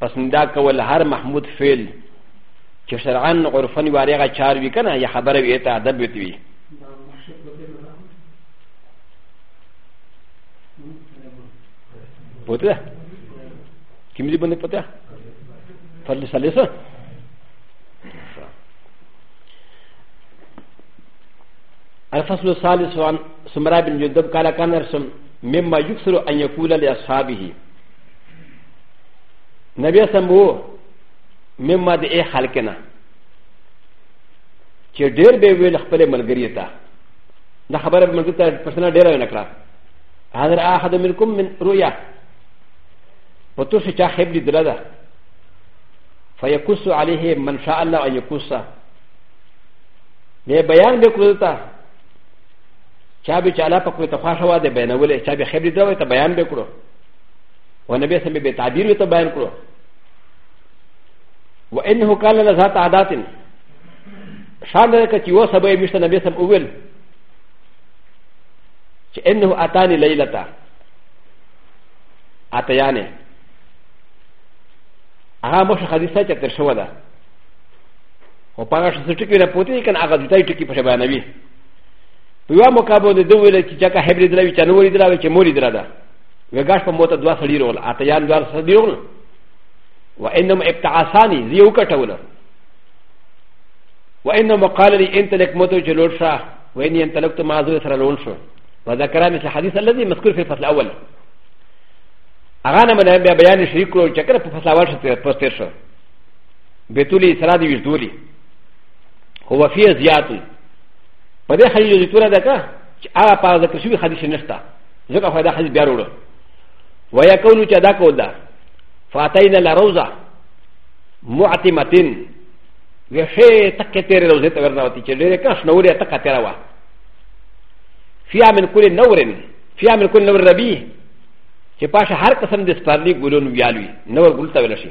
پس ندا کول هر محمود فعل چې شرعا عرفا وارغه چار وی کنه یا خبره وی ته ادب وی وی پوته کوم دې باندې پوته فرض ثالثه الفصل الثالث عن سمرا بن جندب قال كان رسم مما يكثر ان يقول لاصحابه نبي اسلام وو مما د اي خلقنا چې ډېر به ویل خپل ملګری ته دا خبره ملګری ته پښتنه ډېر نه کړه هذا احد منكم من رؤيا وتوسي چا خيب دي دلاله فيقص عليه من شاء الله ان يقص به بيان به کړو ته چا به چالا پکوي ته خوښه وه د بینولې چا به خبرې دا وي ته بیان به کړو و نبی سم به تعبیر وي ته بیان کړو و انه قال لنا ذات عادات شان ده که چې و سبا یې مشته نبی سم اول چې انه اتانی لیلتا اتیانه هغه مشه حدیثه چې تر شوه ده او پاګه شته ټکی نه پوتې کنه هغه دې ټکی په بیانوي په یو موقع باندې دوی ویل چې چا که هبرې دراوي چې نورې دراوي چې مورې درا ده وګاش په موته دوه سړي رول اتیان دوه سړي رول و انم ابتعاسانی زی یو کټول و انم قال لي انت لك موتو چې لوړ شه و اني انت لك ما زو سره لوړ شو وذكر مثل الحديث الذي مذكور في الفصل الاول هغه نه من بیا بیان شریک کړو چې کله په فصل اول شته پوسټر شو بیتولی سره دی ویډولی هو وفي زيات وي په دې حديث کې تور ده که چې هغه په ذکر شوی حديث نشته ځکه خو دا حديث بیا وروړو ويا کولو چې دا کول ده فاتینا لروزه معتمتين وشي تکه تیرې روزه ته ورنوتی چې ډېرې کښ نورې تکه تیرا وه فيها من كل نور فيها من كل نور ربي چې پاشه هر قسم د سپارلي ګلون ویالوي نور ګل ته ویل شي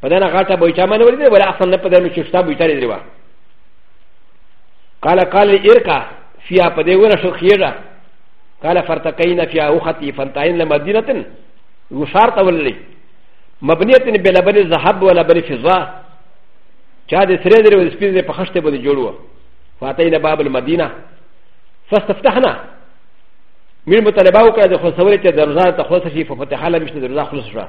په دغه غاټه بوټه باندې ولې ولا اصلا نه په دغه چې شتا بوټه لري وا قال قال ارکا فيها په دې ونه شو خيره قال فرتقين فيها وختي فنتين لمدينه وشار تولي مبنيه بلبل الذهب ولا بل فضه چا د سره درې ول سپین په خشته باندې جوړو فاتینا باب المدینه فاستفتحنا من مطالبه وکړه د خو سوال چې درزه ته خو سشي ففتح الله مشته درزه خلاص شوه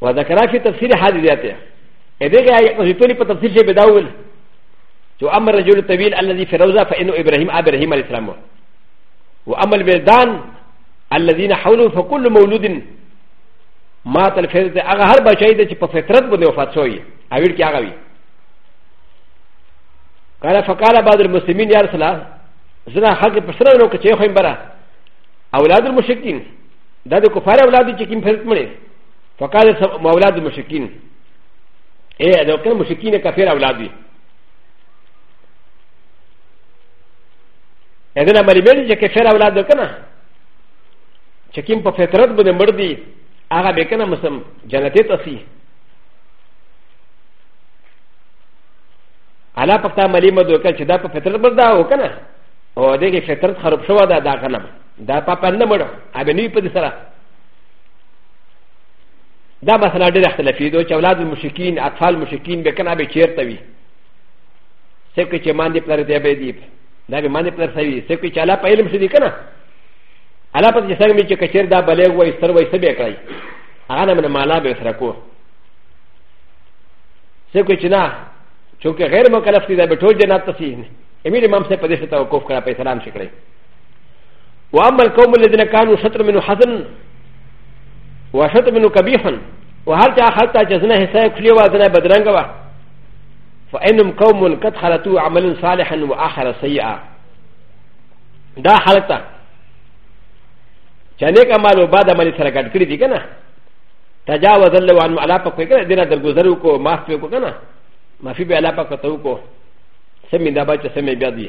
وذكر في تفسير هذه ذاته ادغى وزيتوني في تفسير شيء بداول جو اما الرجل الطويل الذي في روزه فانه ابراهيم ابراهيم عليه السلام واما البلدان الذين حوله فكل مولود مات الفطرت هغه هر بچای د چې په فطرت باندې وفات شوی اویل کې هغه وی قال فقال بعض المسلمين يا رسول الله زنا حق په سره نو کې خو بره اولاد المشرکین دا د کفار اولاد چې کوم فرق مړي فقال اولاد مشکین اے دا کوم مشکین کافر اولاد دي اذن عملی بیل چې کافر اولاد کنه چې کوم په فطرت باندې مړ دي هغه به کنه مسم جنته تسی علا پکتا ملي مدو کړ چې دا په فطرت باندې دا وکنه او دغه فطرت خراب شو دا دا کنه دا پاپا نه مړ ا به نه په دې سره دا مسله ډېر اختلافي ده چې اولاد المشرکین اطفال مشرکین به کنه به چیرته وي سکه چې مان دې پلار دې به دی دا به مان دې پلار سوي سکه چې الله په علم شې دي کنه الله په دې سره مې چې کچیر دا بلېغ وای ستر وای سبې کړای هغه نه من مالا به سره کو سکه چې نه چونکه غیر مکلف دي دا به ټول جنات تسین امیر امام سے پدې ته توقف کړه په اسلام شکړي واما القوم الذين كانوا شطر منه حسن وشطر منه قبيحا وهل جاء حتى جزنا حساب كل وزنا بدرنغوا فانهم قوم قد خلطوا عملا صالحا واخر سيئا دا حالتا چانه کمال او بعد عمل سره ګډ کړی دي کنه تجاوز الله عن علا پک کنه دینه درگذر کو معاف کو کنه معافی به علا پک تو کو سمې دا بچ سمې بیا دی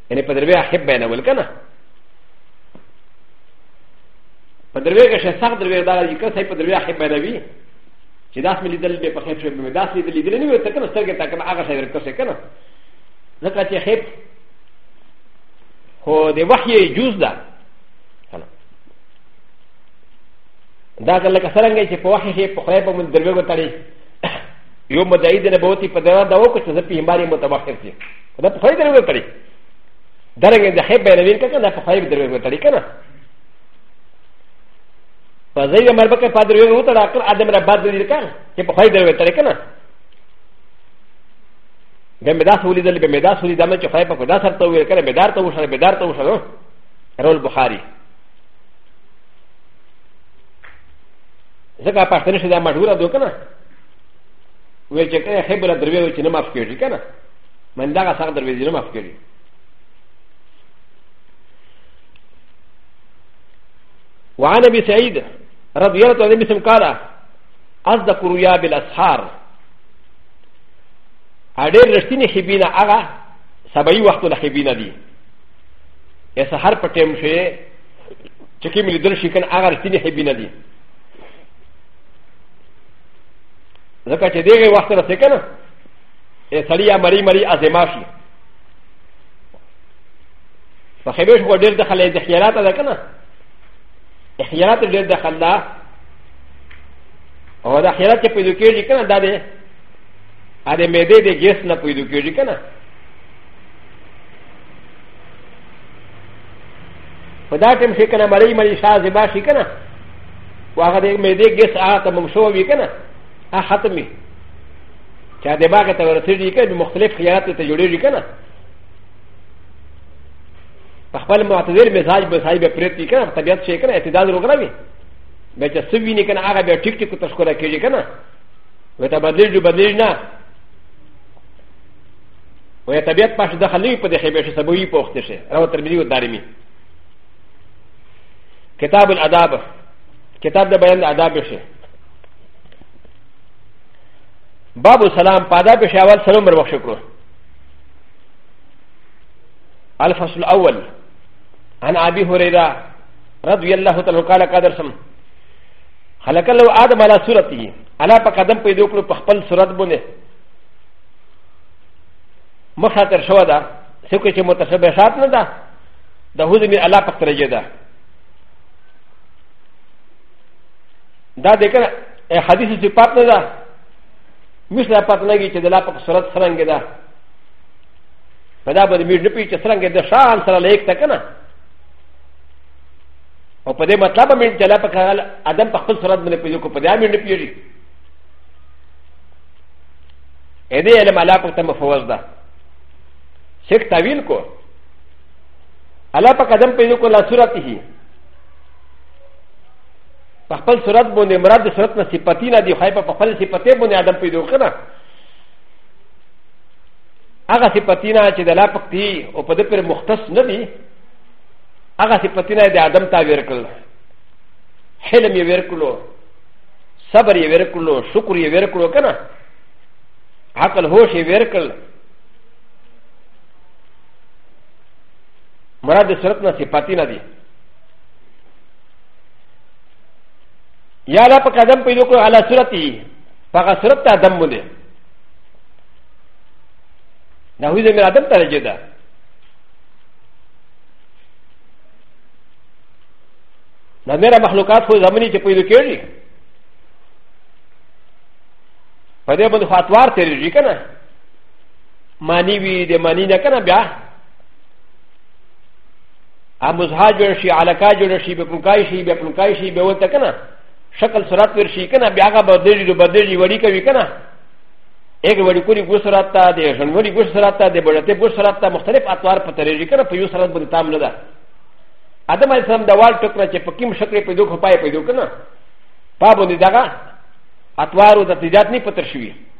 يعني بدروي أحب بين أول كنا بدروي كشا ساق دروي دارا يكا ساي بدروي أحب بين أبي چې داس مې لیدل به په خیر شو به داس لیدل لیدل نه وي ته کنه سترګې تا کنه هغه شی ورکړ شي کنه ځکه چې خیر خو د وحی جوز ده کنه دا کله کسرنګ چې په وحی شي په خیر په من دروي وتړي یو مدعی د نبوتی په دغه دا وکړ چې زه په همباري متبخر شي و دا په خوای دروي تړي درنګ د خیب بیروي کنه دا په خوای دروي تړي کنه په ځای د مربکه په دروي وو تړه کړ ادم را باد دي کنه چې په خوای دروي تړي کنه به مدا سولې دل به مدا سولې دمه چې خوای په خدا سره ته وې کنه بدار ته وشره بدار ته وشره رول بخاری ځکه پښتنه شې دا مشهوره دوه کنه ویل چې کنه خیبره دروي چې نه معاف کیږي کنه من دغه څنګه دروازې نه مف کړي وعن ابي سعيد رضي الله عنه بسم قال اصدق رؤيا بالاسحار اډېر رښتینی خبینه هغه سبعي وختونه خبینه دي یا سحر په ټیم شي چې کې مې لیدل شي کنه هغه رښتینی خبینه دي ځکه چې دغه وخت راځي کنه ا سړی یا مری مری ازما شي په خبرش په ډېر دخل د خیالات ده کنه خیالات ډېر دخل ده او دا خیالات چې پیدا کېږي کنه دا دی ا د مېدې د ګیس نه پیدا کېږي کنه په دا ټیم شي کنه مری مری شاه زما شي کنه واغه د مېدې ګیس آ ته ممشو وي کنه ا ختمي چې د باغ ته ورسېږي که مختلف خیالات ته جوړېږي که نه په خپل معتدل مزاج به صاحب پرېت وي که نه طبیعت شي که نه اعتدال وګړه وي بیا چې څه ویني که نه هغه بیا ټیک ټیک ته ښکلا کېږي که نه وایي ته بدلېږي بدلېږي نه وایي طبیعت پاش دخل نه وي په دې خیبې شي سبوي پوښتې شي رواه ترمذي و دارمي كتاب الاداب كتاب ده بيان الاداب شيء باب السلام پادا پیش اول سلام بر بخش کرو الفصل الاول عن ابي هريره رضي الله تعالى قال قدر سم خلق الله ادم على صورته على قدم پیدا کړو په خپل صورت باندې مخه تر شو ده څوک چې متشبهات نه ده د هوځ می الله په ترجه ده دا د کنه حدیث صفات نه ده مش نه پات نه کی چې د لا په صورت څنګه ده په دا باندې میر نه پی چې څنګه د شان سره لیک تا کنه او په دې مطلب مې چې لا په کال ادم په خپل صورت باندې پیژو کو په دې مې نه پیژي ا دې علم علا په تم فوز ده شیخ تعویل کو علا په قدم پیژو کو لا صورت هی په خپل صورت باندې مراد د صورت نه صفتی نه دی خای په خپل صفته باندې ادم پیدا کنه هغه صفتی نه چې د لا پکتی او په دې پر مختص نه دی هغه صفتی نه د ادم تا ویر کړل حلم یې ویر کړلو صبر یې ویر کړلو شکر یې ویر کړلو کنه عقل هوش یې ویر کړل مراد د صورت نه صفتی نه دی یا دا په قدم پیدا کړو علا صورت یې په هغه صورت ته دم ونه دا هوی زمیر آدم ته رجې ده دا میرا مخلوقات خو زمنی چې پیدا کېږي په دې باندې فاتوار تېرېږي که نه معنی وي د معنی نه که نه بیا ا مزها جوړ شي علاقه جوړ شي به پلکای شي به پلکای شي به وته کنه شکل صورت ور شي کنه بیا هغه بدلی رو بدلی وړي کوي کنه ایک وړي کولی ګو صورت ته د شنوړي ګو صورت ته د بړته ګو صورت ته مختلف اطوار په ترېږي کنه په یو صورت باندې تام نه ده ادم علیه السلام د وال ټکر چې په کوم شکل په دوه پای په دوه کنه پابو دي دغه اطوار او د تجارت نه پتر شوی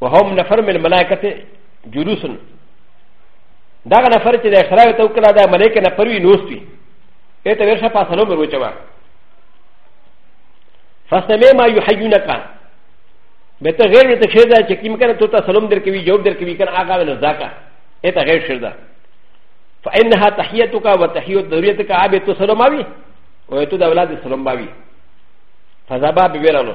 وهم نفر من الملائكة جلوس دا نفر چې د احترام ته وکړه دا ملائکه نه پروي نوستي اته ورشه په سلام وروچوا فسمع ما يحيونك به ته غیر ته شیر ده چې کیم کنه ته ته سلام در کوي جواب در کوي کنه هغه ول زکا اته غیر شیر ده فانها تحیتک و تحیت ذریتک ابي تو سلام اوي او ته د اولاد سلام باوي فذباب ویرانو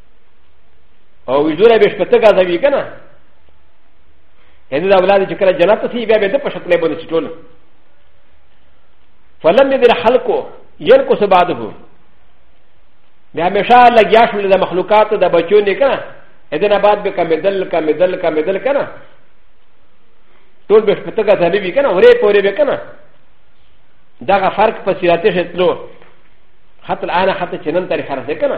او ویدوره به شپته غازه وی کنه هند دا اولاد چې کله جنت ته بیا به د پښتلې بده چټول فلم دې در خلقو ير کو سباد هو بیا همیشه لګیا شول د مخلوقات د بچو نه کنه اذن بعد به کمدل کمدل کمدل کنه ټول به شپته غازه وی کنه اورې پورې به کنه دا فرق په سیرته شتلو حتى الان حتى چنن تاریخ راځي کنه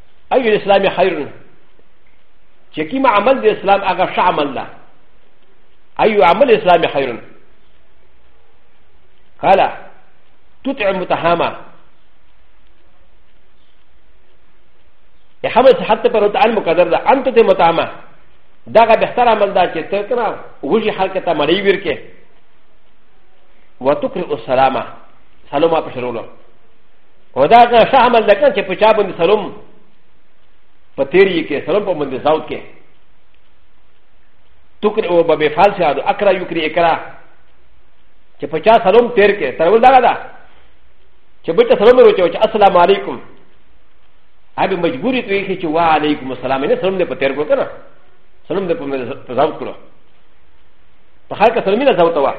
ا ي الاسلام خير چې کوم عمل د اسلام هغه ښه عمل ده ا ي عمل اسلام خير قال تطعم متهامه حمل صحت پر وتعال مقدر ده انت ته متهامه دا غا بهتر عمل ده چې ته کنه وږي حال کې ته مړی ورکه وتقرئ السلامه سلام په شرولو و دا کنه شه عمل ده کنه چې په چا باندې سلام په تیری کې سلام په باندې زاوت کې تکره او به فعل شه ادو اکرا یکری اکرا چې په چا سلام تیر کې تر ول دا دا چې به ته سلام وروچو چې السلام علیکم هغه مجبوری ته ویخي چې وعلیکم السلام نه سلام دې په تیر کو کنه سلام دې په زاوت کړو په خلک سلام نه زاوت واه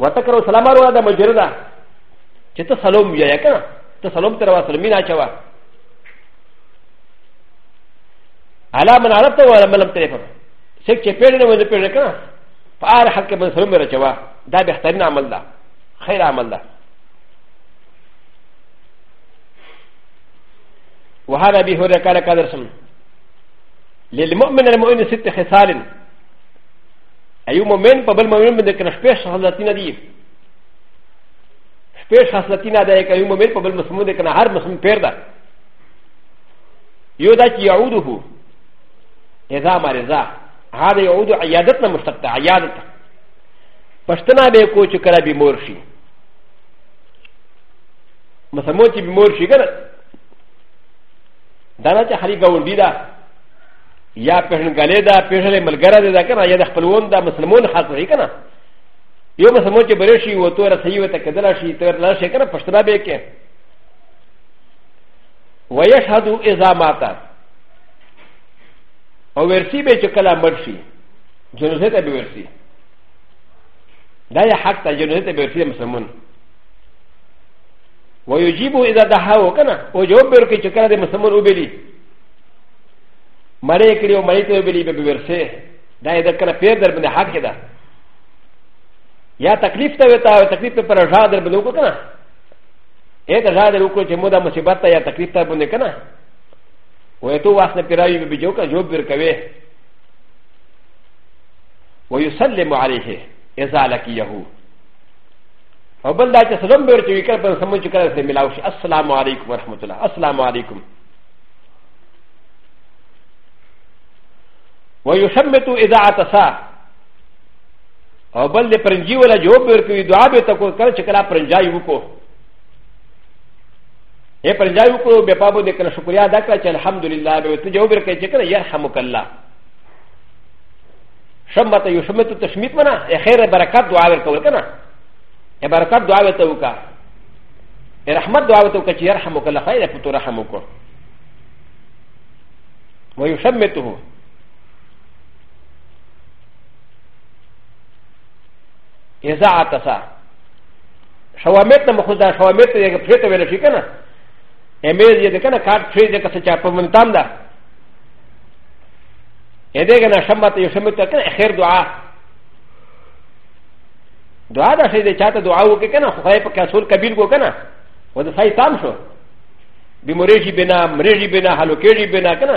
وتكروا سلام الله مجردا چې ته سلام ویایې که نه ته سلام تر واسره مینه اچوه علا من عرفته ولا من لم تعرفه څوک چې پېژنې ونه پېژنې که نه په هر حال کې باندې سلام ورچوه دا بهترین عمل ده خیر عمل ده وهذا ابي هريره قال قال رسول للمؤمن المؤمن ست خصال ايو مؤمن قبل مؤمن من ذكر شبه شهادتنا دي شپې خاصلتین ادا یې کوي مومن په بل مسلمان دی کنه هر مسلمان پیر ده یو دا چې یعوده اذا مرضا هذا يعود عيادتنا مشتقه عيادت پښتنه به کو چې کله به مور شي مسمو چې به مور شي کنه دا نه چې خري ګاونډي ده یا پهنګلې ده پهلې ملګری ده کنه یا د خپلوان ده مسلمون خاص وي کنه یو به سمو چې بری شي و تو رسي و ته کدل شي ته لا شي کنه پښتنه به کې ويشهد اذا مات او ورسي به چې کله مړ شي جنازه ته به ورسي دا یې حق ته جنازه ته به ورسي مسلمان ويجيب اذا دعاه کنه او جواب به ورکړي چې کله د مسلمان وبلی مړې کړي او مړې ته وبلی به ورسي دا یې د کله پیر در باندې حق ده یا تکلیف ته وتا او تکلیف ته پر راځه در بنو کو کنه اې ته راځه در کو چې مودا مصیبت ته یا تکلیف ته باندې کنه و ته واس نه پیراوی به جو کا جواب ور کوي و یسلم علیه اذا لقیه او بل دا چې سلام به ورته وکړ په سمو چې کړه سره ملاو شي السلام علیکم ورحمت الله السلام علیکم و یشمت اذا عطسا او بل د پرنجي ولا جواب ورکوي دعا به تکو کله چې کله پرنجای وکړو هي پرنجای وکړو به پابو د کله شکریا ادا کړ چې الحمدلله به ته جواب ورکړي چې کله يرحمک الله شمت یو شمت تشمیت منا خیر برکات دعا ورکول کنه برکات دعا ورته وکا رحمت دعا ورته وکا چې يرحمک الله خیر په تو رحم وکړو ويشمته اذا عطسا شوامت نه مخدا شوامت یې پښته ویل شي کنه امیز یې کنه کار پښې دې کسه چا په منتام ده ا د ه ک ن ا شمت ي شمت ك ن ا خير دعاء دعاء دا شيء چاته دعاء وك ك ن ا خدای پاک رسول قبيل کو کنه و د ساي تام شو بمريجي بنا مريجي بنا هلوكيجي بنا کنه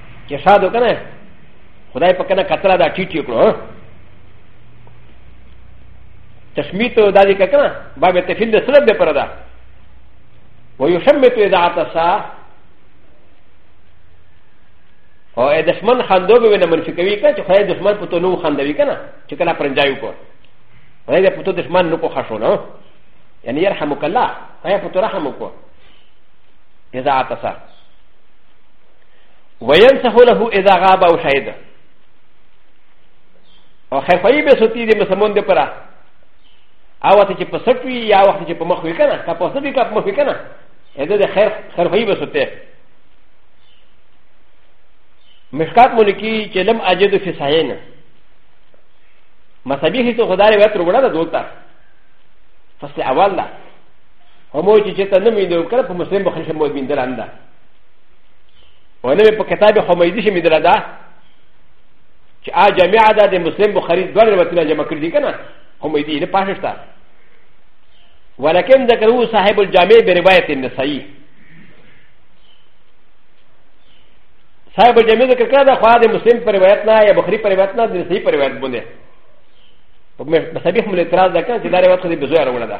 چې شادو کنه خدای په کنه کتره دا ټیټ یې کړو تشمیت دا دې کنه باب تفیل د سلب دې پر ده ويشمت اذا عطسا او ا دشمن خندو به نه منفي کوي کنه چې خدای دشمن په تو نو خندوي کنه چې کله پرنجایو کو خدای په تو دشمن نو کو خشو نه یعنی يرحمک الله خدای په تو رحم وکړه اذا عطسا وينسه له اذا غاب او شهد او خفاي به سوتي دي مسلمان دي پرا او وقت چې پسټ وي یا وقت چې په مخ وي کنه که پسټ وي که په مخ وي کنه اده د خیر خرفای به سوته مشکات ملکی چې لم اجد فی صحیح مصابیح ته خدای وایي تر وړه دولتا فصل اول ده هم چې چې ته نه مې نو کړ په مسلم بخښه مو بیندل انده ونه په کتاب حمیدی شې مدره ده چې آ جامع ده د مسلم بخاری دوه روایتونه جمع کړی دي کنه حمیدی نه پاشه شته ولكن ذكره صاحب الجامع بروايه النسائي صاحب الجامع ذكر كذا ده خواهد مسلم پر روایت نه یا بخاری پر روایت نه د نسائی پر روایت بونه په مسابيح مل اعتراض ده کنه چې دا روایت خو دې بزوی راوړه ده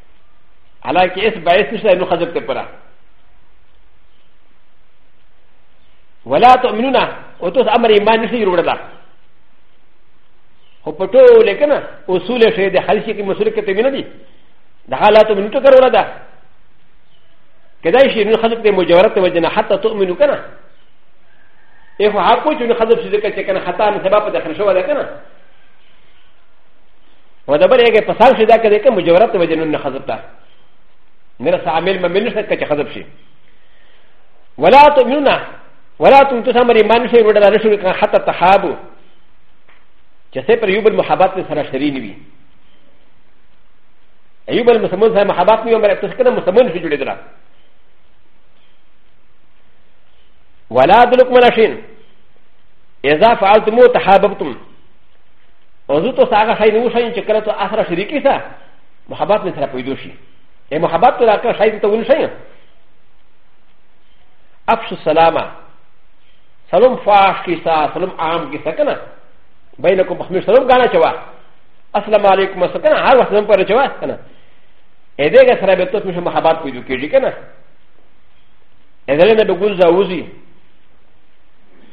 حالانکه اس باعث نشته نو خزب ته پرا ولا تؤمنون او تاسو امر ایمان نشي جوړه ده خو په ټول کې نه اصول شي د حل شي کې مسول کې ته نه دي د حالات من ته کروله ده کدای شي نو خلق د مجاورت وجنه حتی تؤمنو کنه ای خو حق کو چې نو خلق شي ځکه چې کنه خطا نه سبب د خرشوه ده کنه و د بل یې په سال شي دا کده کې مجورت د وجنون نه حذف ده نه رس عامل ممل نشته کې حذف شي ولا تؤمنون ولا تؤمنون سمر ایمان شي وړه لاره شو کې حتی تحابو چې سه پر یوبل محبت نه سره شرین وي ایوب المسلمون سره محبت نه عمر تاسو کنه مسلمون شي جوړې درا ولا دلکم لاشین اذا فعلتم تحاببتم او زه ته هغه شی نه وښایم چې کله ته اخره شریکې سه محبت مې سره پیدا شي ای محبت ته راکړه شی ته ونښایم افش السلامه سلام فاش کیسا سلام عام کیسا کنه بینکم بخمیر سلام غانا چوا السلام علیکم سکنه هر وخت سلام پر چوا کنه ا دې کې سره به ته مشه محبت پیدا کیږي کنه ا دې نه به ګل زاوزي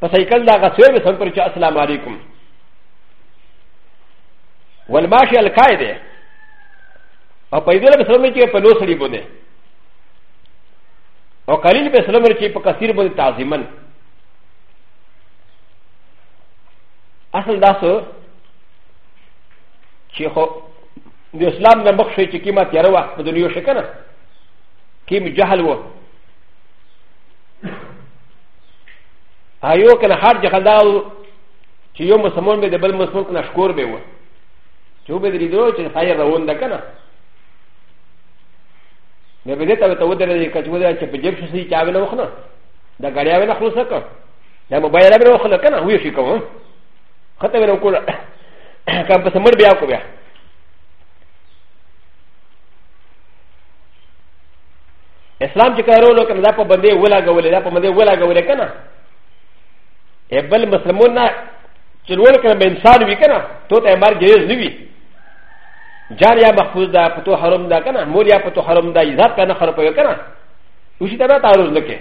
په سایکل دا غسوی به سم پر چې السلام علیکم والماشي القاعده او په دې به سلام چې په لو سړي بونه او قلیل به سلام چې په کثیر بونه تعظیمن اصل دا سو چې خو د اسلام نه مخ شي چې کیما تیار وه په دنیا شي کنه کیم جهل وه ايو کنه هر جهه دا چې یو مسلمان به د بل مسلمان کنه شکور به و چې به دې دوه چې خیر روان ده کنه نه به دې ته ته ودرې کچ ودرې چې په جیب شې چې اوبه نه وخنه دا غړیا ولا خلاص کړه دا موبایل به وخنه کنه وې شي کوم خطه ولا وکړه کم په سمر بیا کو بیا اسلام چې کارولو کنه دا په باندې ولاګولې دا په باندې ولاګولې کنه بل مسلمون نه چې لوړ کنه به انسان وي کنه تو ته مار جایز نه وي جار یا محفوظ ده په تو حرام ده کنه مور یا په تو حرام ده عزت کنه خرابوي کنه وشي ته به تعرض نه کې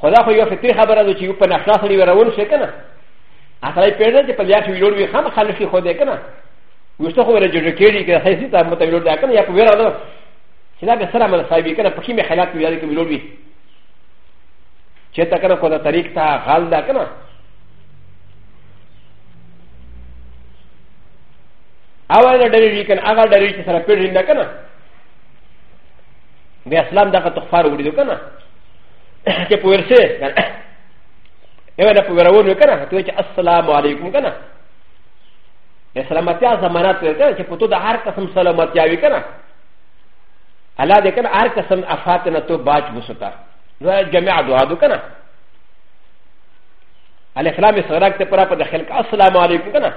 خدا خو یو فطري خبره ده چې یو په نشه سړي ورون شي کنه اصلي پیژنه چې په لیا شي ویلوړ وي خام خلک خو دې کنه وشته خو له جوړ کېږي که هیڅ ته متویلو ده کنه یا په ویره ده چې دا به سره مل صاحبې کنه پکې مې خیالات ویل کې ویلو وي چې تا کنه کو دا طریق ته غال ده کنه اول دا ډېر وی کنه هغه ډېر چې سره پیډ نه کنه د اسلام دغه تخفار وړي کنه چې په ورسه کنه یو نه په ورونه کنه ته چې السلام علیکم کنه د سلامتیا ضمانت ورکړي کنه چې په تو د هر قسم سلامتیا وي کنه الله دې کنه هر قسم افات نه تو باج وستا نو جميع دعا دو کنه الف لام سراک ته پرا په د خلق السلام علیکم کنه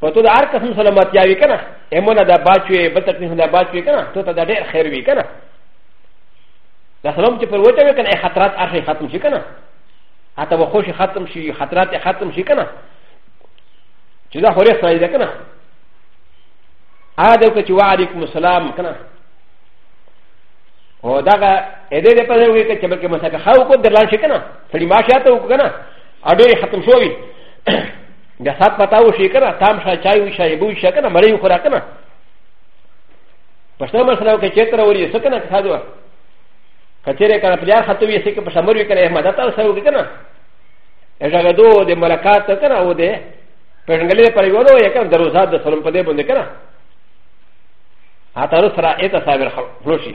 په تو د هر قسم سلامتیا وي کنه امونه د باج وي بل تکلیف نه باج وي کنه تو ته د ډېر خیر وي کنه د سلام چې پر وته وي کنه خطرات اخر ختم شي کنه حتی وخوش ختم شي خطرات ختم شي کنه چې دا خورې سړی ده که نه هغه دی که چې وعلیکم السلام که نه او دغه ا دې دې په دې وی کې چې بلکې مسکه خاو کو درلان شي کنه سړي ما شاته وک کنه اډې ختم شوی د سات پتاو شي کنه تام شا چای وی شای بو شي کنه مړی خورا کنه پښتنه مسله کې چتر وري سکنه خاځو کچره کنه پلیا خاتو یې سکه په شمر وی کنه احمد تاسو وک کنه ا ج ا غ د و د ملاقات ته کنه و د پنګلې پر یو نو یې کنه دروازه د سلام په دې باندې کنه هاته رو سره ایت صابر خلوشي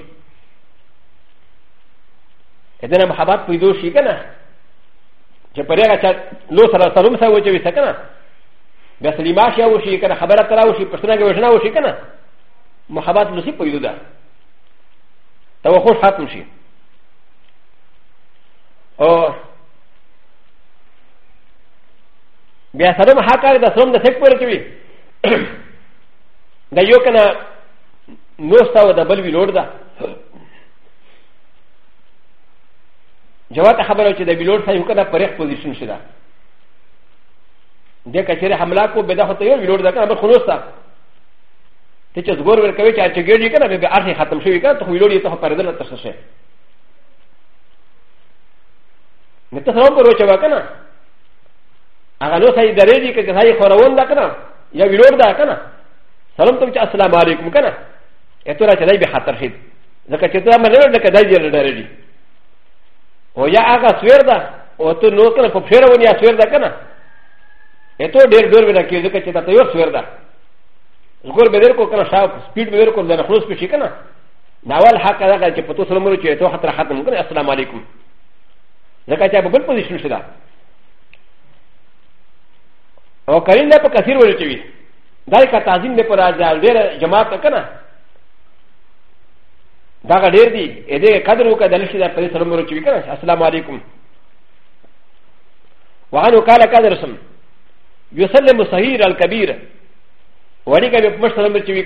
کدنه محبت پیدو شي کنه چې پر هغه چا لو سره سلام سره وچوي سکنه بیا سلیما شي او شي کنه خبره تراو شي پښتنه کې وښنه او شي کنه محبت لسی پیدو ده تو خوش ختم شي او بیا سره مه حق د سوم د سک پر چوي د یو کنه نوستا و د بل وی لوړ ده جواب خبره چې د بلوړ سره یو کنه پرېخ پوزیشن شي ده د کچره حمله کو به دا هته یو بلوړ ده کنه بل خلوستا ته چې زګور ور کوي چې چې ګړي کنه به ارخي ختم شوی کنه ته ویلوړي ته پردل تر څه نه ته هم پر وچه وکنه هغه نو سړي درې دي که سړي خورون ده کنه یا ویلور ده کنه سلام ته چې السلام علیکم کنه اته را چلای به خطر شي ځکه چې ته مله نه کدای دی درې دي او یا هغه سویر ده او ته نو کنه په فیر ونی سویر ده کنه اته ډېر ډېر ونه کېږي ځکه چې ته یو سویر ده زګور به ورکو کنه شاو سپیډ به ورکو نه خلاص پشي کنه دا ول حق دا چې په تو سره مرو چې تو خطر ختم کړي السلام علیکم ځکه چې په بل پوزیشن شته او کریم دا په کثیر ویل چوي دا کا تعظیم نه پر راځي ډېر جماعت کنه دا ډېر دی اې دې قدر وکړه د لشي دا په سره مرو چوي کنه السلام علیکم وعنه قال قدر سم يسلم صغير الكبير ولكن يقمش سلام الكبير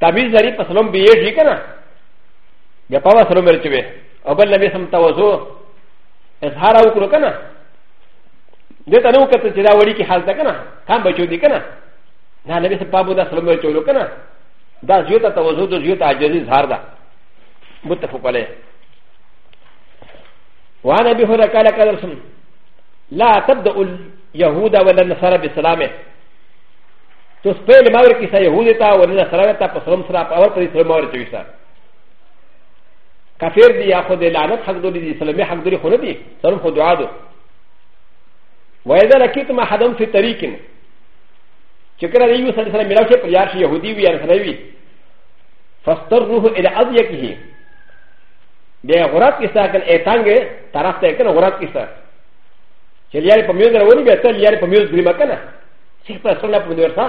تمیز لري په سلام به یې شي کنه بیا په واسه سلام ورته وي او بل نبی سم توازو اظهار او کړو کنه دې ته نو کته چې دا وړي کې حالت کنه کم بچو دي کنه نه نبی سم په بو دا سلام ورته ولو کنه دا زیوت توازو د زیوت عاجزي اظهار ده متفق عليه وعن ابي هريره قال قال رسول لا تبدا اليهود ولا النصارى بسلامه تو سپیل ماور کیسا یهود تا و نه سره تا په سلام سره په اور پر سلام ماور چوي سره کافر دی یا خود لعنت حق دوی دی سلامي حق دوی خو نه دی سلام خو دعا دو و اذا لقيتم احدهم في طريق چکر دی یو سره سره ملاو شي پر یار شي یهودي وي یا سره وي فاستره الى اضيقه بیا غرات کیسا کن ایتانګ طرف ته کن غرات کیسا چې لیاري په میوز راوړي بیا ته لیاري په میوز درې مکنه چې په سره په دې ورته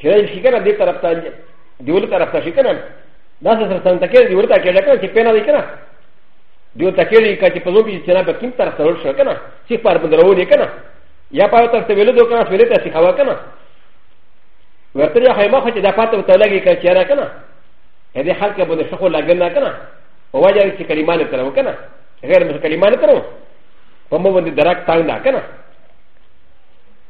چې دې شي کنه دې طرف ته دې ول طرف ته شي کنه دا څه سره څنګه کې دې ورته کې لکه چې پېنه دې کنه دې ته کې دې کا چې په لوبي چې نه په کوم طرف ته ورشه کنه چې پر په درو دې کنه یا په طرف ته ویلو دوه کنه ویلې ته ښه کنه ورته یې خیمه خو چې دا پاته ته لګي کا چې را کنه هذه حلقه بده شخو لګنا کنه وجه چې کلمانه ترو کنه غیر مې کلمانه ترو په مو باندې درک تاند کنه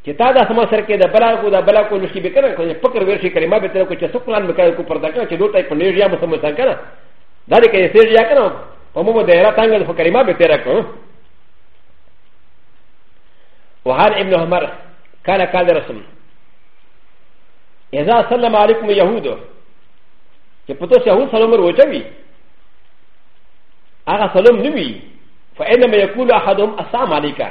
چې تا دا سم سره کې دا بلا کو دا بلا کو نشي به کنه کو فکر ورشي کلمه به تر کو چې سکلان مکای کو پر دا کنه چې دوی په نیژیا مو سم سان کنه دا دې کې سیر یا کنه په مو د هرا تانګ په کلمه به تر کو وهان ابن عمر قال قال رسول اذا سلم عليكم يهود چې په تاسو يهود سلام وروچوي هغه سلام نوي فانما يقول احدهم السلام عليكم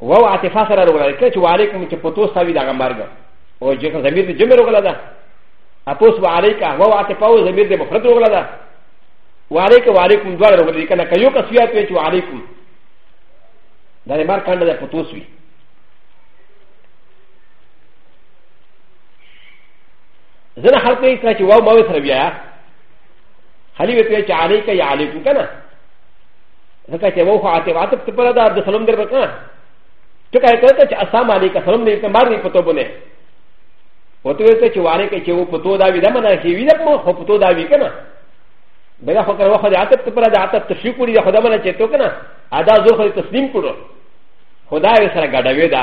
وو عاطفه سره راغله کله چې وعلیکم چې پتو ساوي دغه مرګ او چې زمير دې جمع راغله ده اپوس وعلیکا وو عاطفه او زمير دې مفرد راغله ده وعلیک وعلیکم دوه راغله کنه کيو کسيات وي چې وعلیکم دا لمر کنده ده پتو سوي زنه خلک یې کړه چې واو ما وسره بیا خلی به پیچ علی کا یا علی کو کنه ځکه چې وو خو عاتب عاتب ته پر دا د سلام در وکړه ته کای کړه چې السلام علیکم سلام دې په باندې پتو بونه او ته ته چې واره کې چې وو پتو دا وی دا منه کې وی دا خو پتو دا وی کنه بیا خو کړه خو د عاتب ته پر دا عاتب تشریح کړی دا خدای منه چې تو کنه ادا زو خو تسلیم کړو خدای سره ګډوي دا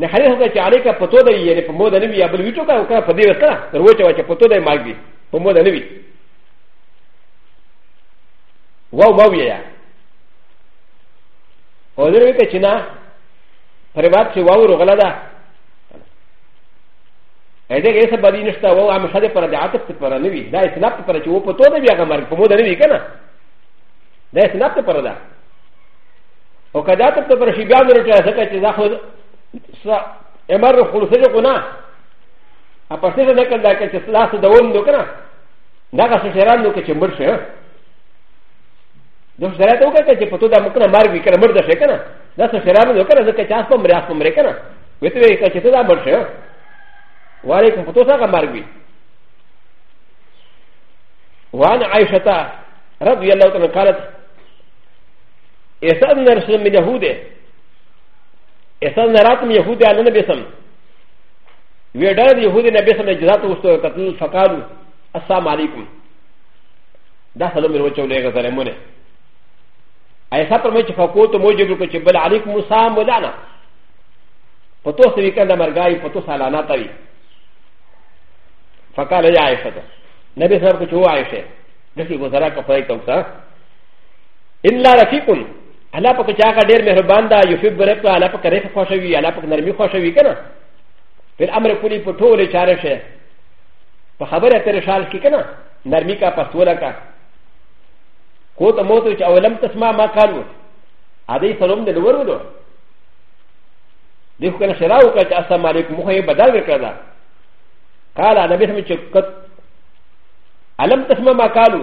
نه حدیث هم چې علیکه پتو دی یعنی په موده نه وي یا بل وی ټوکه او کنه په دې وسره تر وچه وچه پتو دی مالګ وي په موده نه وي واو ما وی یا او دې وی چې نه پر باب چې واو رغلا ده ا دې کې څه بدی نشته واو هم شاده پر د عاطف پر نه وي دا اسناپ پر چې و پتو دی بیا غمر په موده نه وي کنه دا اسناپ پر ده او کدا ته ته برشي بیا مې ټا ځکه چې دا خو امر خلصه کو نه ا پسې نه کړل دا چې لاس دوم نو کنه دا که څه شران نو کې چې مرشه نو سره ته وکړه چې په تو دا مکنه مار وی کنه مرده شي کنه دا څه شراب نو کنه ځکه چې اس په مریاس په مری کنه وته وی چې ته دا مر شي واره کوم په تو څنګه مار وی وان عائشه رضی الله تعالی قالت احساس من رسول من يهود احساس نرات من يهود على النبي صلى الله عليه وسلم ويدار يهود النبي صلى الله عليه وسلم جزاته وستو قتل فقالوا السلام عليكم دا سلام من وجه وليغا سلامونه ايسا فرمي چه فقوت موجب لكو چه بل عليكم السلام ودانا فتو سوي كان دا مرغاي فتو سالانا تاوي فقال يا عائشة نبي صلى الله عليه وسلم عائشة نسي گزارا كفاية توسا ان لا رفيق الله پاک چې هغه ډېر مهربان ده يحب رفقه الله پاک رفق خوښوي الله پاک نرمي خوښوي کنه په امر کلی په ټوله چاره شي په خبره تر شال کې کنه نرمي کا پسوله کا کو ته موت چې اولم تسمع ما قالو ا دې سلام دې ورو دو دې خو کنه شراو کا چې السلام علیکم خو یې بدل وکړه قال نبی سم چې قد الم تسمع ما قالو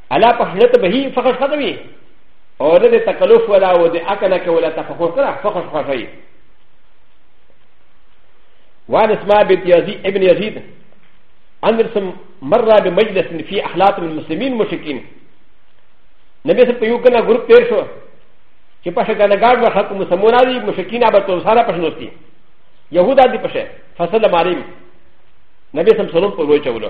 الا په حلت به هي فخر ختمي او نه د تکلف ولا او د اکل کې ولا تفخر کړه فخر خوشي وعن اسماء بنت يزيد ابن يزيد اندرسم مر بمجلس في اخلاق المسلمين مشركين نبي سب يو كنا غروب تير شو چې په شګه نه گاډ وخت مسلمان دي مشرکین به تو سارا پښنوستي يهودا دي پښه فصل ماریم نبي سم سلام په وچولو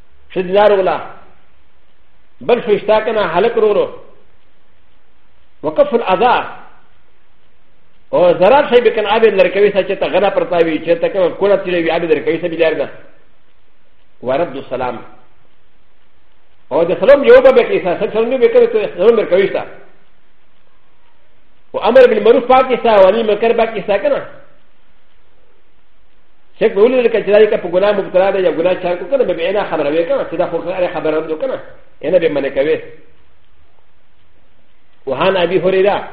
شد نار ولا بل شو اشتاكنا حلق رورو وقف الأذى او ضرر شي بكن أبي لركوي ساچتا غنا پرتاوي چتا كما كولا تيري أبي لركوي سبي لارنا ورد السلام او د سلام یو به کې سره سلام نه وکړي ته سلام ورکوي تا او امر بالمعروف پاکستان ونی مکر پاکستان کنه شیخ بولی لکه چې دای کا په ګناه مبتلا ده یا ګناه چار کو کنه به بینا خبره وې کنه چې دا خو غیر خبره ده کنه انا به منه کوي وهان ابي هريره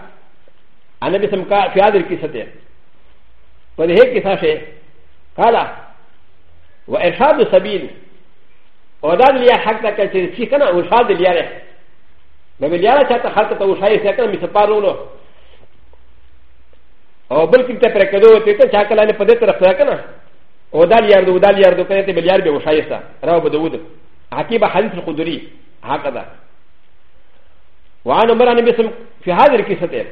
انا به سم کا فی حاضر کی سته په دې کې څه قال وارشاد سبيل او دا لیا حق ته کې چې شي کنه ارشاد لیا ده به لیا چې ته خلک ته وشای څه کنه می سپارولو او بل کم ته پر کدو ته ته چا کله نه پدې طرف ته کنه او دال یار دو دال یار دو کنه ته بل یار به وشایسا راو بدود عقیب حدیث القدری هکذا وعن عمر النبي سم في هذه القصه ته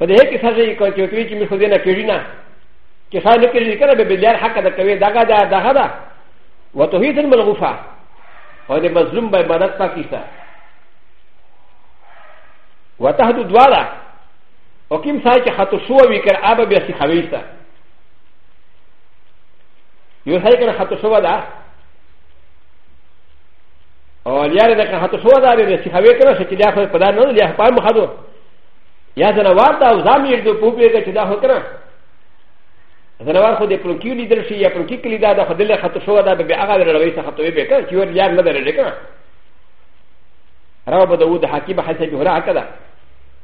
پدې کې سره یې کوي چې چې مې خو دې نه کېږي نه چې خا نه کېږي کنه به بل یار حق ده کوي دغه دا دغه دا وتوحید الملغوفه او دې مظلوم به عبادت پاکیسته وتهدو دواړه او کوم ځای چې خطو شو وي کړه هغه بیا سیخوي ستا یو ځای کړه خطو شو ده او لیار ده کړه خطو شو ده بیا سیخوي کړه چې دا خو په دا نه لیا په مخ دو یا زنوار دا او ځام یې د پوپې چې دا هو کړه زنوار خو د پروکیو لیدل شي یا پروکی کلی دا د خدل خطو شو ده به هغه لروي څخه ته به کړه چې ور یار نه درې کړه راو به د ود حکیمه حسب هره کړه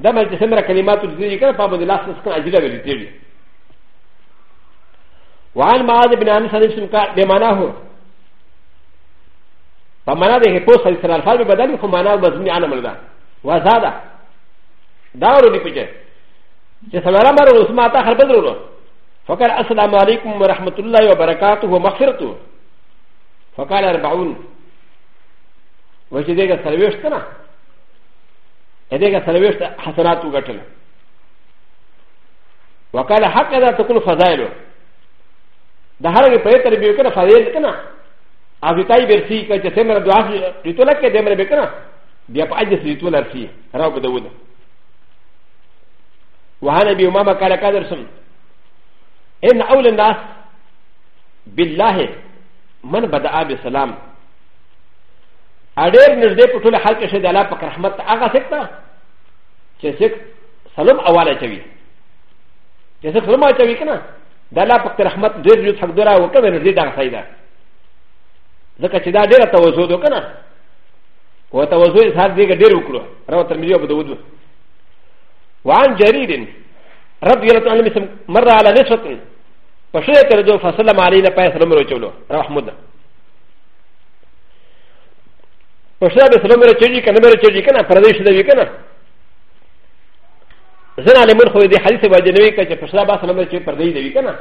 دا ما چې سمره کلمات دې کړه په باندې لاس لاس کنه اجله ویل دي وعن معاذ بن انس رضي الله عنه بمعناه فمعناه ده پوس صلى الله عليه وسلم بدل خو معنا مضمون انا ملدا وزاد دا ورو دي پچه چې سلام مر عثمان تا خر بدرو فقال السلام عليكم ورحمه الله وبركاته ومغفرته فقال 40 وجدك سرويشتنا ا د ه غ سلويشت حسنات وغټل وقال حق ذا تكون فضائله د هر یو په تر بیو کنه فضیل کنه او د تای برسی ک چې سمره دعا دې تو لکه دمر به کنه بیا په اجس دې تو لرسی راو په دود وهانه بي امامه قال قادر سم ان اول الناس بالله من بدا بالسلام اډیر نږدې په ټول حال کې شه د الله په رحمت ته هغه څوک ته چې څوک سلام اواله چوي چې څوک سلام اواله چوي کنه د الله په رحمت ډېر یو څک درا وکړ نږدې دا ځای ده ځکه چې دا ډېره توجه ده کنه و توجه یې سات دیګه ډېر وکړو راو ترمذی ابو داود وعن جرير رضي الله عنه مسلم مر على نسوة فشلت رجل فسلم علينا فايسلم رجل رحمه الله په شته به سلام لري چې کنه به چې کنه پردیش دی کنه زنا له مر خو دې حدیث باندې نوې کچ په شته به سلام لري چې پردیش دی کنه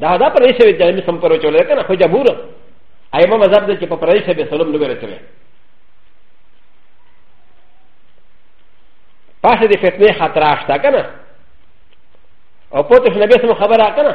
دا دا پردیش دی چې موږ سم پرو چولې کنه خو جمهور ایمه مذهب دې چې په پردیش به سلام لري چې پاسه دې فتنه خطر آشتا کنه او پوتش نبی سم خبره کنه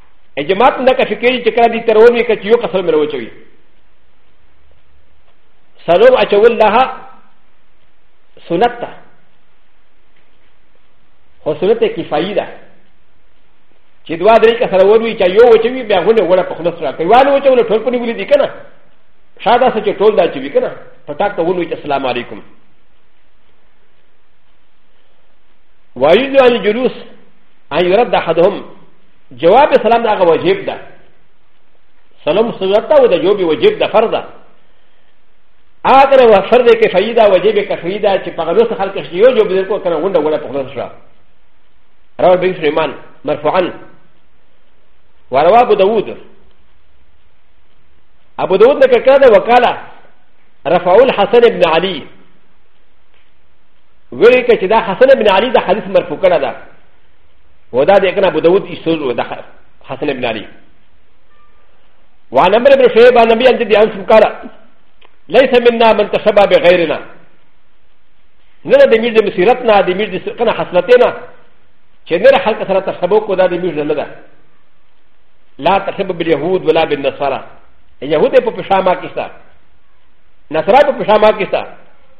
ا جماعت نه کا فکر چې کړه دي ترور وی کچ یو قسم مرو چوي سلام اچول لها سنت ته خو سنت کفایي ده چې دوا درې کا سره وروي چې یو وچوي بیا غونه وړه په خلاص را کوي والو وچول ټول په نیولې دي کنه شاده څه چې ټول دا چې وی کنه پټاک ته ولوي چې السلام علیکم وایي د جلوس ان يرد احدهم جواب سلام دغه واجب ده سلام سنت او د جواب واجب ده فرض ده اگر و فرض کې فیدا واجب کې فیدا چې په غلوس خلق شي یو جواب درکو کنه غونډه ولا په غلوس شو رواه بن سليمان مرفوعا ورواه ابو داود ابو داود ذكر كذا وقال رفعوا الحسن بن علي ویل که چې دا حسن بن علي دا حدیث مرفوع کړه ده و دا د اکن ابو داود ایسوز و دا حسن بن علي وعن عمر بن شعيب عن النبي عن جدي انس قال ليس منا من تشبه بغيرنا نه د میر د مسیرت نه د میر د کنه حسنته نه چې نه خلق سره تشبه کو دا د میر نه ده لا تشبه باليهود ولا بالنصارى يهود په پښامه کې ستا نصارى په پښامه کې ستا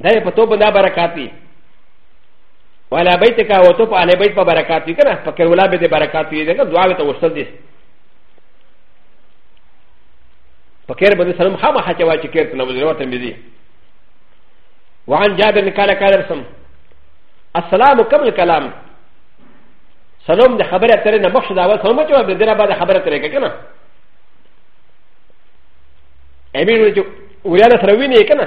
دا په توبه نه برکات وي ولا بیت کا و تو په اهل بیت په برکات وي کنه په کرولا به د برکات وي دغه دعا به ته وشتل دي په کیر باندې سلام خامه حچ واچ کیر ته نو ضرورت مې دي وعن جابر قال قال رسم السلام كم الكلام سلام د خبره ترې نه بخښ دا وسه مچ و به دره بعد خبره ترې کنه امیر وچو ویاله سره ویني کنه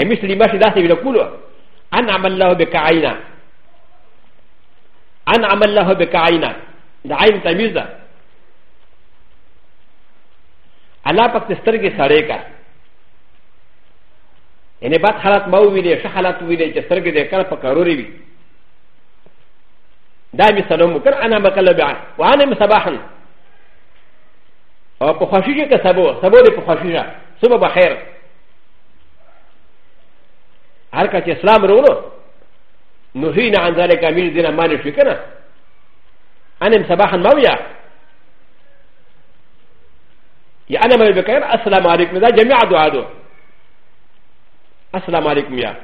ا م س ل ي م ا ش د ا س ي ب ل ك و ل أ ن ع م الله بك عينا أ ن ع م الله بك عينا د ع ي ن تميز ده الله پاک تسترګې سړې کا یعنی بد حالات ما وویني ښه حالات وویني چې سترګې دې کله په کارورې وي دا مې سلام وکړ انا مکله بیا وانا مې صباحا او په خوښي کې که سبو سبو دې په خوښي شه صبح بخیر هر کچ اسلام رولو نو هی نه عن ذلك امیر دینه معنی شو کنه انم صباحا مویا یا انا مې بکر السلام علیکم دا جميع دعا دو السلام علیکم یا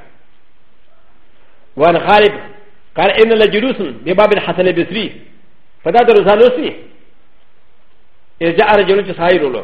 وان غالب قال ان لجلوس بباب الحسن البصري فدا درزانوسي اذا جاء رجل صحيح رولو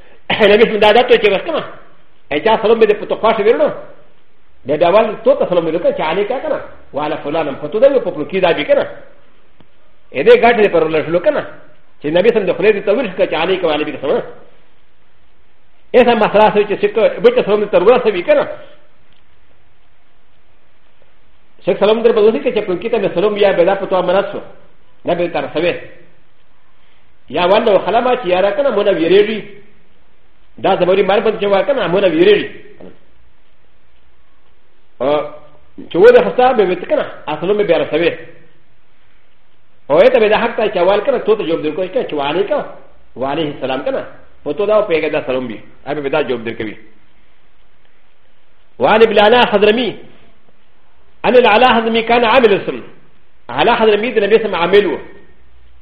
نه به دا دا ته چې بس کنه اچا سلام به په تخوا شو ورنو به دا ول تو ته سلام وکړه چې علي کا کنه والا فلان په تو دا په پلو کې دا به کنه اې دې ګاټه پر لښلو کنه چې نبی سم د خلې ته ورش کړه چې علي کا والا به سلام ایسا مسئلہ سوی چې سکه به ته سلام تر ورسه وی کنه شیخ سلام در په دوسی کې چې پلو کې ته سلام یا به دا په تو امانت شو نه به تر سوي یا ونه خلما چې یاره کنه مونږ ویریږي دا زموري مربت چې وای کنه مونږ ویریږي چې و د حساب به وت کنه اصلو مې بیا رسوي او ته به د حق ته چوال کنه ته جواب درکوي کنه چې وعلي کا وعليه السلام کنه و ته دا پیګه دا سلام بي ابي به دا جواب درکوي وعن ابن علاء حضرمي ان العلاء حضرمي كان عامل اسم علاء حضرمي د نبي سم عامل وو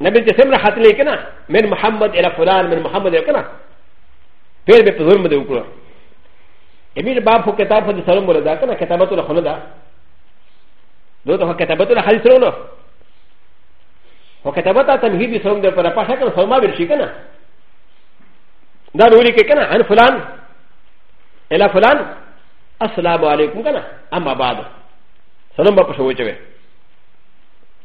نبي ته سمره خاتلې کنه من محمد الى فلان من محمد الى کنه پیر به په زور مده وکړه امیر باب خو کتاب خو د سلام ولا دا کنه کتابت ولا خونه دا دوی ته کتابت ولا حدیث ورونه هو كتبت تمهيد سوم د پر پاشا کنه سوما بیر شي کنه دا ویل کې کنه ان فلان الا فلان السلام علیکم کنه اما بعد سلام په شوچوي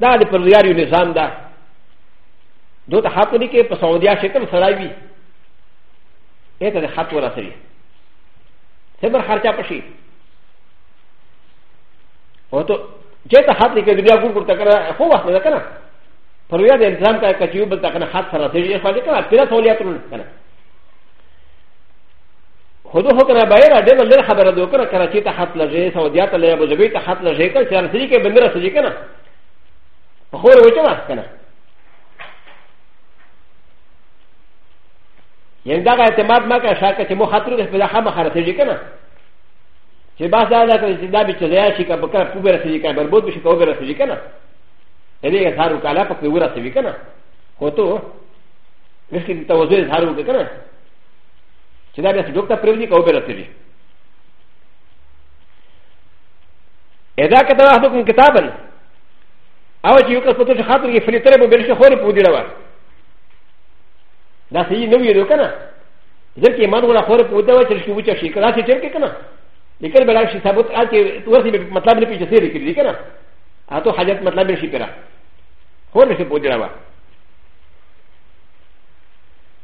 دا د پرزګار یو نظام ده دو ته حق دی کې په سعودیا شکل سړی وي ا ته د خط ورسوي سبر خرچه پشي او ته چې ته خط لیکې دنیا ګور ته کړه خو وخت نه کنه پر ویا د الزام کا کچیو بل تکنه خط سره ته یې خالي کنه پیرا تولیاتونه کنه خود هو کنه بایر اډه بل لر خبره دو کنه کراچی ته خط لږه سعودیا ته لږه بوزبی ته خط لږه کنه چې رسری کې بندر سجی کنه په خور وچه واس کنه یعنی دا اعتماد ما کا شاکه چې مو خاطر دې په خامه خره سجی کنه چې با دا دا چې دا به چې ځای شي کا په کار پوبره سجی کنه بربود بشي کو بره سجی کنه دې هزار وکاله په کوره سجی کنه هو ته مشکل ته وزیر هزار وکړه کنه چې دا بیا سجوک ته پرېږدي که وبې رسېږي اذا كتب احدكم كتابا او چې یو کس په توګه خاطر کې فلیتره به بل شي خوري په دې ډول دا صحیح نه وي نو کنه ځکه ایمان ولا خوري په دې ډول چې شو چې شي کله چې چرته کنه لیکل بل شي ثابت آ چې ورسې مطلب نه پیچې سره کړی کنه اته حاجت مطلب شي پیرا خوري شي په دې ډول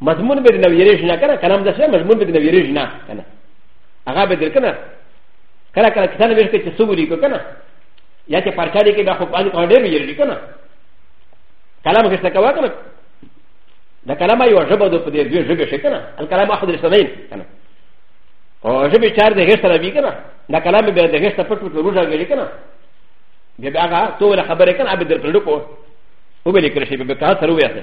مضمون به نه ویریږ نه کنه کلام د څه مضمون به نه ویریږ نه کنه هغه به درکنه کله کله کتاب به کې چې سګوري کو کنه یا چې پرچاري کې به خو پالي کو ډېر ویریږ کنه کلام کې څه کوا کنه د کلام یو ژبه د پدې دوی ژبه شي کنه الکلام احد الاسمین کنه او ژبه چار د هیڅ سره بي کنه د کلام به د هیڅ پټ پټ روزه ویل کنه بیا هغه ټول خبره کنه به درپلو کو وبلی کړی شي به کار سره ویاسه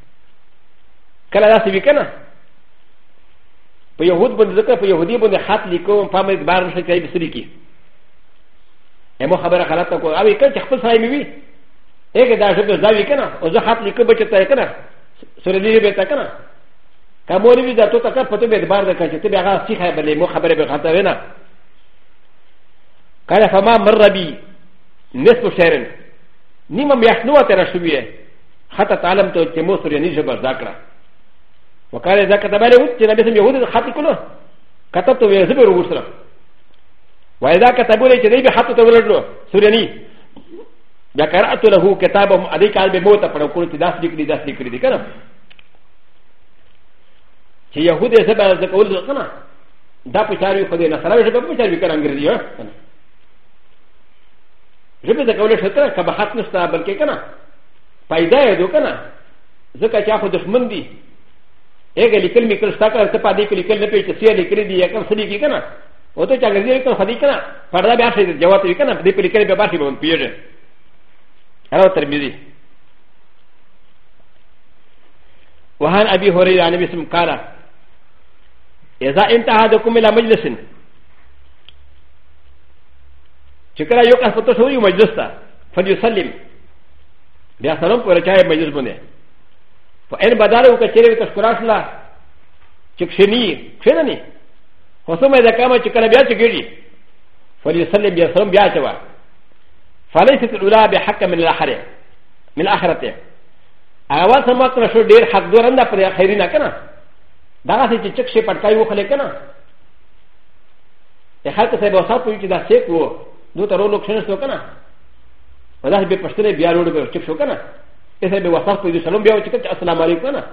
کله داسې وي که نه په یهود باندې ځکه په یهودي باندې خط لیکو په امریک بار نشي کوي بسري کې امو خبره غلطه کو او کله چې خپل سره مې وي هغه دا ژبه ځاوي کنه او زه خط لیکو بچ ته کنه سره دې به تا کنه کموري وي دا ته تکه پته به بار ده کچې ته به هغه سی خبره بلې مو خبره به غلطه وینا قال فما مر بي نصف شهر نيما ميحنوه ترى شويه حتى تعلمت چې مو سورياني ژبه زده کړه وقال اذا كتب لي وجه نبي سم يهود خط كله كتبت ويزبر وسره واذا كتبوا لي كذب حتى تولدوا سورياني بیا قرات له کتاب هم ادي کال به موته پړو کول چې داس لیکلي داس لیکلي دي کنه چې يهود یې سبا ز کول ځو کنه دا په چاري خو دې نه سره به په چاري کنه انګريزي ها کنه ژبه د کولې شو کنه کبحت نشته بلکې کنه پیدا یې دو کنه ځکه چې هغه دښمن دي هغه لیکل مې کړ ستا کار ته پاتې کې لیکل نه پېچ څه لیکل دي یا کوم څه لیکي کنه او ته چې انګریزي کوم خدي کنه پردا بیا شي جواب یې کنه دې په لیکل به باسي مون پیژه هر تر مې دي وهان ابي هريره عن ابي سم قال اذا انتهى دكم الى مجلس چې کله یو کس په تاسو وي مجلس ته فلیسلم بیا سلام پر چای مجلس باندې په ان بدل وکړه چې ته شکر اخلا چې کښنی کښنه نه خو سمه ده کما چې کله بیا چې ګړي فلیسلم بیا سلام بیا چوا فلیست الاولى بحق من الاخره من اخرته اول سما تر شو ډیر حق دورند پر اخرینه کنه دا څه چې چک شي پټکای وخلې کنه ا خلق صاحب وسا پوي چې دا سیک وو دو ته رولو کښنه شو کنه ودا به پښتنه بیا روډ به چک شو کنه ا صاحب وسا پوي دي سلام بیا چې کته السلام علیکم کنه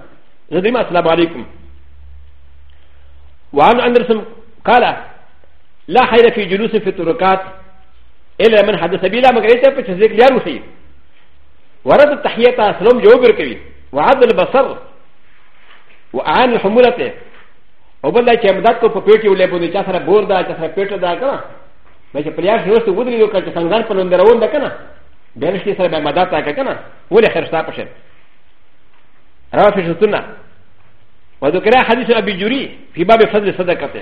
زه دې ما السلام علیکم وعن اندرسم قال لا خير في جلوس في التركات الا من حدث بلا مغريته په ذيك ليارو سي ورد التحيات سلام جواب ورکوي وعد البصر وعن حمولته او بل دا چې امداد کو په پیټي ولې بونه چا سره بور دا چا سره پیټه دا کنه دا چې پلیار شي وسته ودرې یو کړه څنګه په لوند روان ده کنه بیا نشي سره به امداد تا کنه ولې خیر شته پښه رواه في سنه وذكر حديث ابي جري في باب فضل صدقته